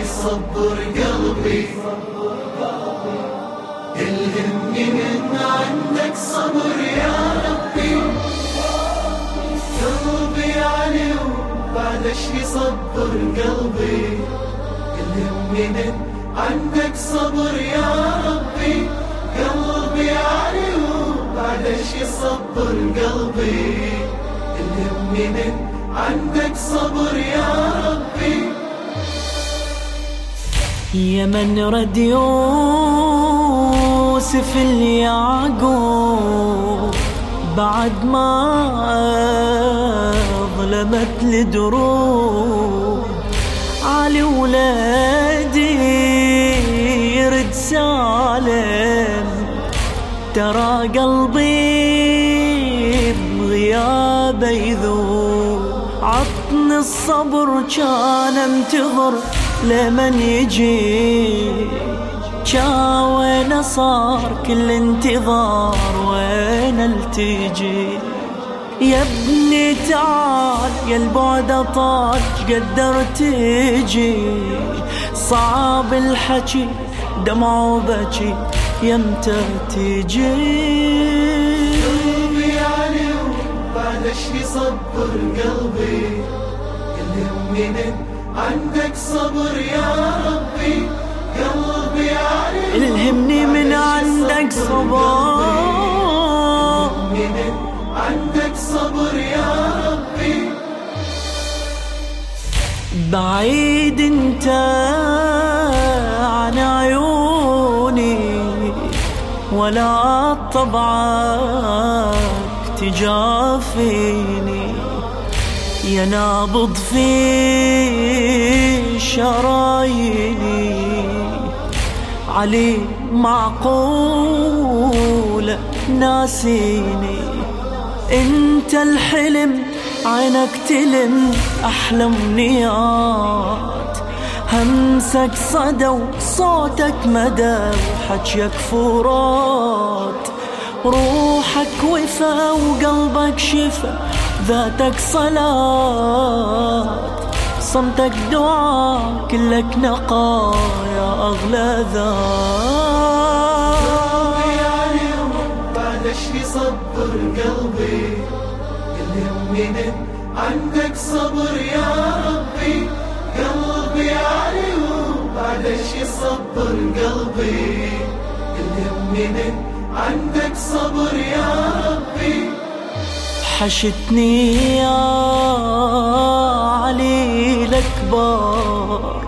يصبر قلبي. الهمني من عندك صبر يا ربي. قلبي علي وبعد إيش يصبر قلبي. الهمني من عندك صبر يا ربي. قلبي علي وبعد إيش يصبر قلبي. الهمني من عندك صبر يا ربي. يا من رد يوسف اليعقوب. بعد ما ظلمت الدروب علي ولادي يرد سالم. ترى قلبي بغيابه يذوب. عطني الصبر كان انتظر. لمن يجي. وين صار كل انتظار وين التجي يا ابني تعال يا البعد طال قدر تجي صعب الحكي دمع وبكي يمتى تجي قلبي علي وبعد إيش يصبر قلبي الهمني من عندك صبر يا ربي قلبي علي الهمني من عندك صبر. من عندك صبر يا ربي. بعيد انت عن عيوني ولا طبعك تجافيني. يا نابض في شراييني علي معقولة ناسيني. انت الحلم عينك تلم أحلى امنيات همسك صدى وصوتك مدى وحكيك فرات روحك وفا وقلبك شفا ذاتك صلاة. صمتك دعاء كلك نقا يا أغلى ذات. قلبي وبعد إيش يصبر قلبي الهمني من عندك صبر يا ربي قلبي علي وبعد إيش يصبر قلبي الهمني من عندك صبر يا ربي. حشتني يا علي الأكبر.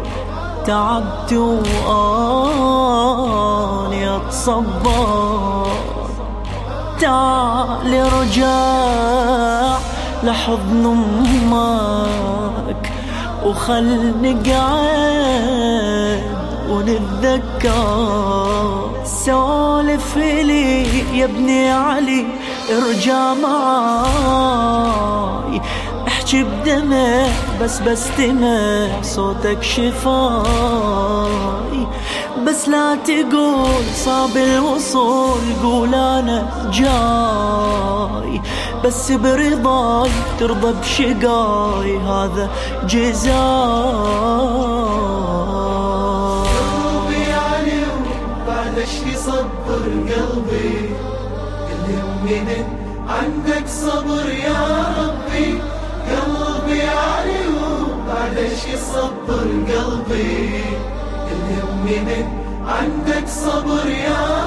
تعبت وأني أتصبر. تعال رجع لحضن أمك وخل نقعد ونتذكر. سولف لي يا ابني علي ارجع معاي. احكي بدمع بس بستمع صوتك شفاي. بس لا تقول صعب الوصول قول أنا جاي. بس برضاي ترضى بشقاي هذا جزاي. إيش يصبر قلبي. الهمني من عندك صبر يا ربي. قلبي علي وبعد إيش يصبر قلبي. الهمني من عندك صبر يا ربي